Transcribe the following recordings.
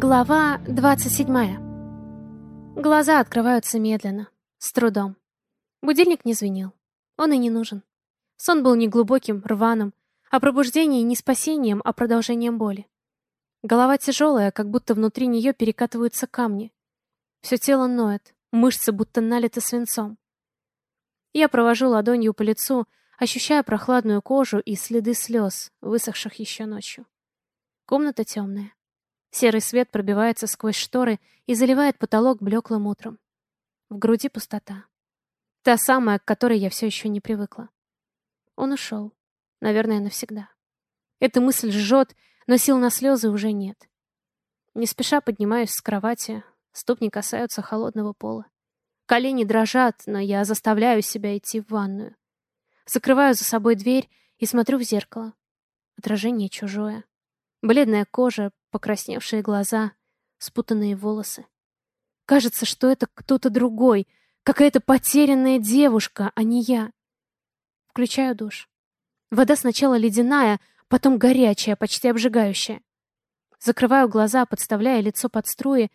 Глава 27. Глаза открываются медленно, с трудом. Будильник не звенел. Он и не нужен. Сон был не глубоким, рваным, а пробуждение не спасением, а продолжением боли. Голова тяжелая, как будто внутри нее перекатываются камни. Все тело ноет, мышцы будто налиты свинцом. Я провожу ладонью по лицу, ощущая прохладную кожу и следы слез, высохших еще ночью. Комната темная. Серый свет пробивается сквозь шторы и заливает потолок блеклым утром. В груди пустота. Та самая, к которой я все еще не привыкла. Он ушел. Наверное, навсегда. Эта мысль жжет, но сил на слезы уже нет. Не спеша поднимаюсь с кровати, ступни касаются холодного пола. Колени дрожат, но я заставляю себя идти в ванную. Закрываю за собой дверь и смотрю в зеркало. Отражение чужое. Бледная кожа, покрасневшие глаза, спутанные волосы. Кажется, что это кто-то другой, какая-то потерянная девушка, а не я. Включаю душ. Вода сначала ледяная, потом горячая, почти обжигающая. Закрываю глаза, подставляя лицо под струи,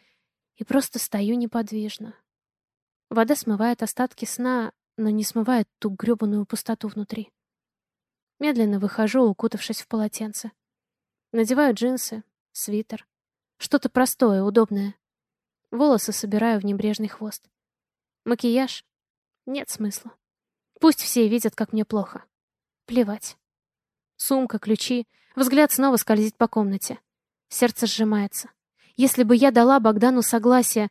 и просто стою неподвижно. Вода смывает остатки сна, но не смывает ту грёбаную пустоту внутри. Медленно выхожу, укутавшись в полотенце. Надеваю джинсы, свитер. Что-то простое, удобное. Волосы собираю в небрежный хвост. Макияж? Нет смысла. Пусть все видят, как мне плохо. Плевать. Сумка, ключи. Взгляд снова скользит по комнате. Сердце сжимается. Если бы я дала Богдану согласие,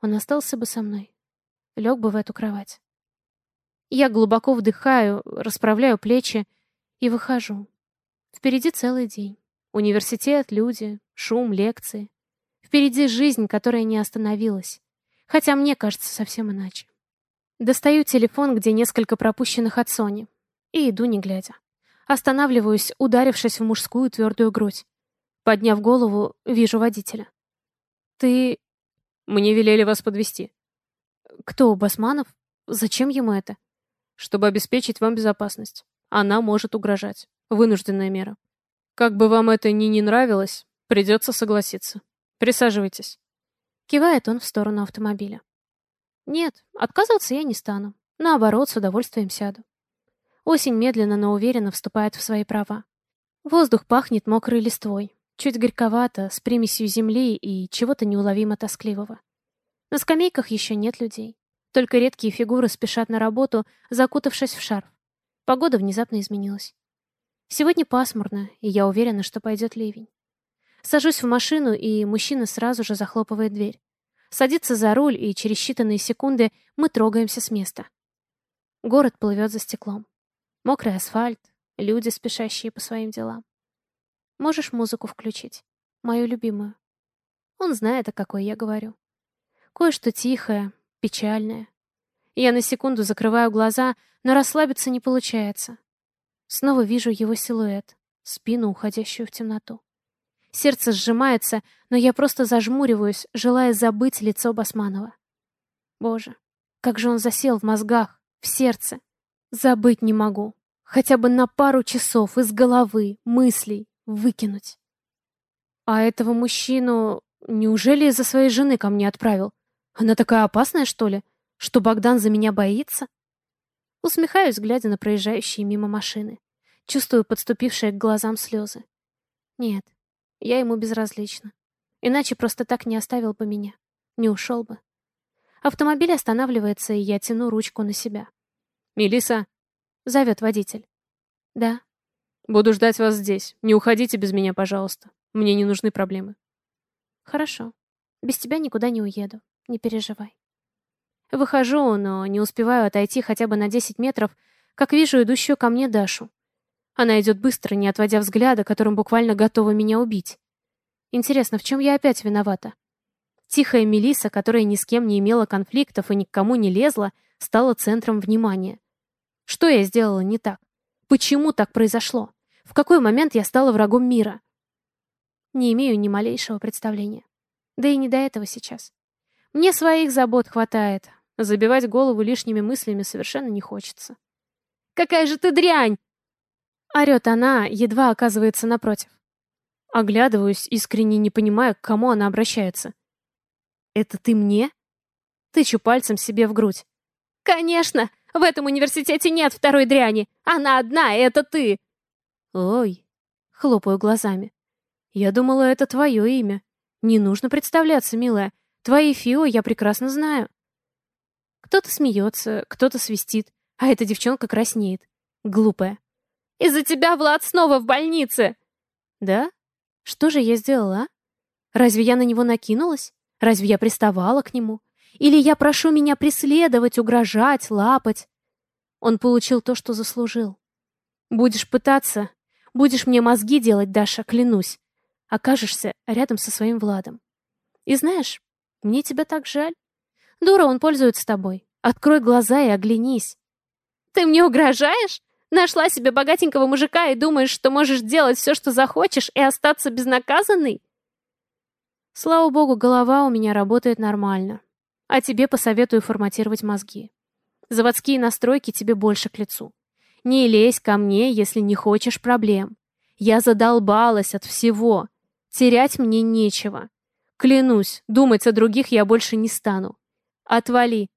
он остался бы со мной. Лег бы в эту кровать. Я глубоко вдыхаю, расправляю плечи и выхожу. Впереди целый день. Университет, люди, шум, лекции. Впереди жизнь, которая не остановилась. Хотя мне кажется совсем иначе. Достаю телефон, где несколько пропущенных от Сони. И иду, не глядя. Останавливаюсь, ударившись в мужскую твердую грудь. Подняв голову, вижу водителя. «Ты...» «Мне велели вас подвести. «Кто, Басманов? Зачем ему это?» «Чтобы обеспечить вам безопасность. Она может угрожать. Вынужденная мера. Как бы вам это ни не нравилось, придется согласиться. Присаживайтесь. Кивает он в сторону автомобиля. Нет, отказываться я не стану. Наоборот, с удовольствием сяду. Осень медленно, но уверенно вступает в свои права. Воздух пахнет мокрой листвой, чуть горьковато, с примесью земли и чего-то неуловимо тоскливого. На скамейках еще нет людей. Только редкие фигуры спешат на работу, закутавшись в шарф. Погода внезапно изменилась. Сегодня пасмурно, и я уверена, что пойдет ливень. Сажусь в машину, и мужчина сразу же захлопывает дверь. Садится за руль, и через считанные секунды мы трогаемся с места. Город плывет за стеклом. Мокрый асфальт, люди, спешащие по своим делам. Можешь музыку включить? Мою любимую. Он знает, о какой я говорю. Кое-что тихое, печальное. Я на секунду закрываю глаза, но расслабиться не получается. Снова вижу его силуэт, спину, уходящую в темноту. Сердце сжимается, но я просто зажмуриваюсь, желая забыть лицо Басманова. Боже, как же он засел в мозгах, в сердце. Забыть не могу. Хотя бы на пару часов из головы, мыслей выкинуть. А этого мужчину неужели из-за своей жены ко мне отправил? Она такая опасная, что ли? Что Богдан за меня боится? Усмехаюсь, глядя на проезжающие мимо машины. Чувствую подступившие к глазам слезы. Нет, я ему безразлична. Иначе просто так не оставил бы меня. Не ушел бы. Автомобиль останавливается, и я тяну ручку на себя. Мелиса, зовет водитель. Да. Буду ждать вас здесь. Не уходите без меня, пожалуйста. Мне не нужны проблемы. Хорошо. Без тебя никуда не уеду. Не переживай. Выхожу, но не успеваю отойти хотя бы на 10 метров, как вижу идущую ко мне Дашу. Она идет быстро, не отводя взгляда, которым буквально готова меня убить. Интересно, в чем я опять виновата? Тихая Мелиса, которая ни с кем не имела конфликтов и ни к кому не лезла, стала центром внимания. Что я сделала не так? Почему так произошло? В какой момент я стала врагом мира? Не имею ни малейшего представления. Да и не до этого сейчас. Мне своих забот хватает. Забивать голову лишними мыслями совершенно не хочется. «Какая же ты дрянь!» Орет она, едва оказывается напротив. Оглядываюсь, искренне не понимая, к кому она обращается. «Это ты мне?» Тычу пальцем себе в грудь. «Конечно! В этом университете нет второй дряни! Она одна, и это ты!» «Ой!» — хлопаю глазами. «Я думала, это твое имя. Не нужно представляться, милая. Твои фио я прекрасно знаю». Кто-то смеется, кто-то свистит, а эта девчонка краснеет. Глупая. «Из-за тебя Влад снова в больнице!» «Да? Что же я сделала, а? Разве я на него накинулась? Разве я приставала к нему? Или я прошу меня преследовать, угрожать, лапать? Он получил то, что заслужил. Будешь пытаться, будешь мне мозги делать, Даша, клянусь. Окажешься рядом со своим Владом. И знаешь, мне тебя так жаль. Дура, он пользуется тобой. Открой глаза и оглянись. Ты мне угрожаешь? Нашла себе богатенького мужика и думаешь, что можешь делать все, что захочешь, и остаться безнаказанной? Слава богу, голова у меня работает нормально. А тебе посоветую форматировать мозги. Заводские настройки тебе больше к лицу. Не лезь ко мне, если не хочешь проблем. Я задолбалась от всего. Терять мне нечего. Клянусь, думать о других я больше не стану. Отвали.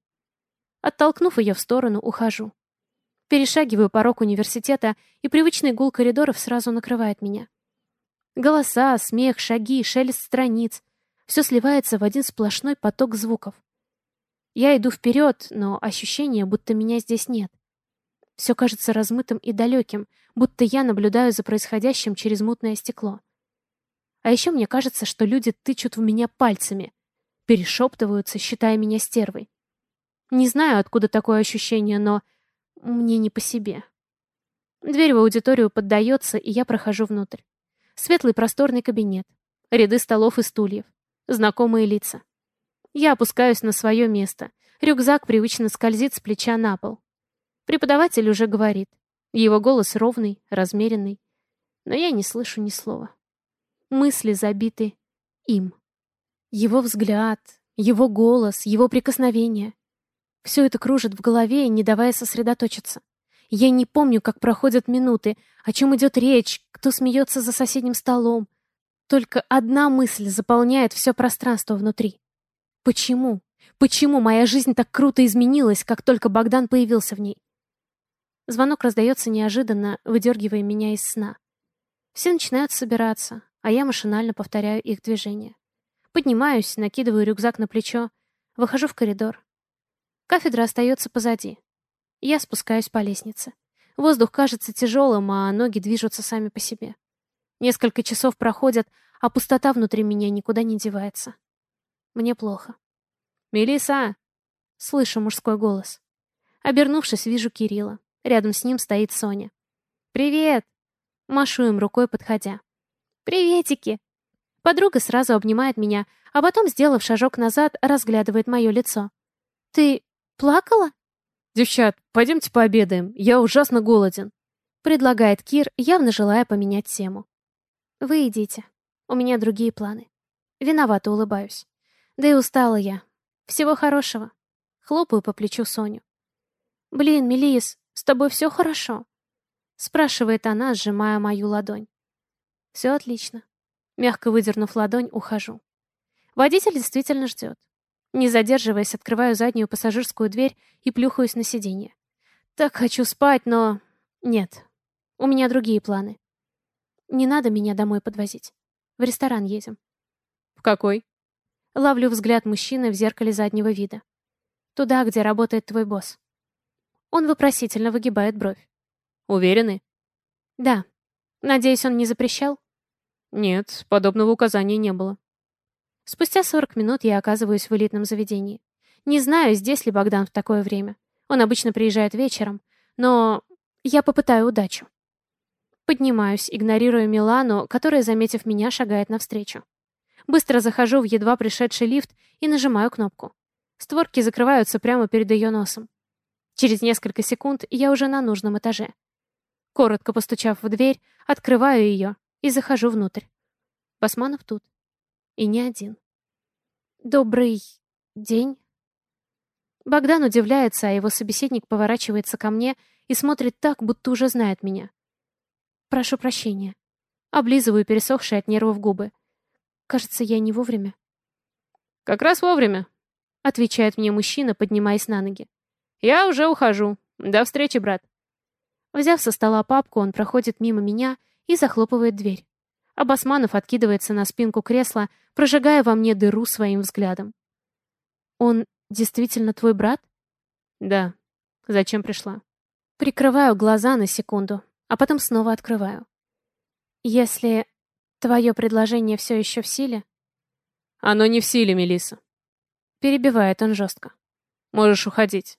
Оттолкнув ее в сторону, ухожу. Перешагиваю порог университета, и привычный гул коридоров сразу накрывает меня. Голоса, смех, шаги, шелест страниц. Все сливается в один сплошной поток звуков. Я иду вперед, но ощущение, будто меня здесь нет. Все кажется размытым и далеким, будто я наблюдаю за происходящим через мутное стекло. А еще мне кажется, что люди тычут в меня пальцами, перешептываются, считая меня стервой. Не знаю, откуда такое ощущение, но мне не по себе. Дверь в аудиторию поддается, и я прохожу внутрь. Светлый просторный кабинет. Ряды столов и стульев. Знакомые лица. Я опускаюсь на свое место. Рюкзак привычно скользит с плеча на пол. Преподаватель уже говорит. Его голос ровный, размеренный. Но я не слышу ни слова. Мысли забиты им. Его взгляд, его голос, его прикосновение. Все это кружит в голове, не давая сосредоточиться. Я не помню, как проходят минуты, о чем идет речь, кто смеется за соседним столом. Только одна мысль заполняет все пространство внутри. Почему? Почему моя жизнь так круто изменилась, как только Богдан появился в ней? Звонок раздается неожиданно, выдергивая меня из сна. Все начинают собираться, а я машинально повторяю их движения. Поднимаюсь, накидываю рюкзак на плечо, выхожу в коридор. Кафедра остается позади. Я спускаюсь по лестнице. Воздух кажется тяжелым, а ноги движутся сами по себе. Несколько часов проходят, а пустота внутри меня никуда не девается. Мне плохо. Мелиса! Слышу мужской голос. Обернувшись, вижу Кирилла. Рядом с ним стоит Соня. «Привет!» Машу им рукой, подходя. «Приветики!» Подруга сразу обнимает меня, а потом, сделав шажок назад, разглядывает мое лицо. «Ты плакала?» «Девчат, пойдемте пообедаем. Я ужасно голоден», — предлагает Кир, явно желая поменять тему. «Вы идите. У меня другие планы. Виновато улыбаюсь. Да и устала я. Всего хорошего». Хлопаю по плечу Соню. «Блин, Мелис, с тобой все хорошо?» Спрашивает она, сжимая мою ладонь. «Все отлично». Мягко выдернув ладонь, ухожу. Водитель действительно ждет. Не задерживаясь, открываю заднюю пассажирскую дверь и плюхаюсь на сиденье. Так хочу спать, но... Нет. У меня другие планы. Не надо меня домой подвозить. В ресторан едем. В какой? Ловлю взгляд мужчины в зеркале заднего вида. Туда, где работает твой босс. Он вопросительно выгибает бровь. Уверены? Да. Надеюсь, он не запрещал? Нет, подобного указания не было. Спустя 40 минут я оказываюсь в элитном заведении. Не знаю, здесь ли Богдан в такое время. Он обычно приезжает вечером, но я попытаю удачу. Поднимаюсь, игнорируя Милану, которая, заметив меня, шагает навстречу. Быстро захожу в едва пришедший лифт и нажимаю кнопку. Створки закрываются прямо перед ее носом. Через несколько секунд я уже на нужном этаже. Коротко постучав в дверь, открываю ее и захожу внутрь. Басманов тут. И не один. «Добрый день». Богдан удивляется, а его собеседник поворачивается ко мне и смотрит так, будто уже знает меня. «Прошу прощения». Облизываю пересохшие от нервов губы. Кажется, я не вовремя. «Как раз вовремя», — отвечает мне мужчина, поднимаясь на ноги. «Я уже ухожу. До встречи, брат». Взяв со стола папку, он проходит мимо меня и захлопывает дверь. А Басманов откидывается на спинку кресла, прожигая во мне дыру своим взглядом. «Он действительно твой брат?» «Да. Зачем пришла?» Прикрываю глаза на секунду, а потом снова открываю. «Если твое предложение все еще в силе...» «Оно не в силе, Мелиса. Перебивает он жестко. «Можешь уходить».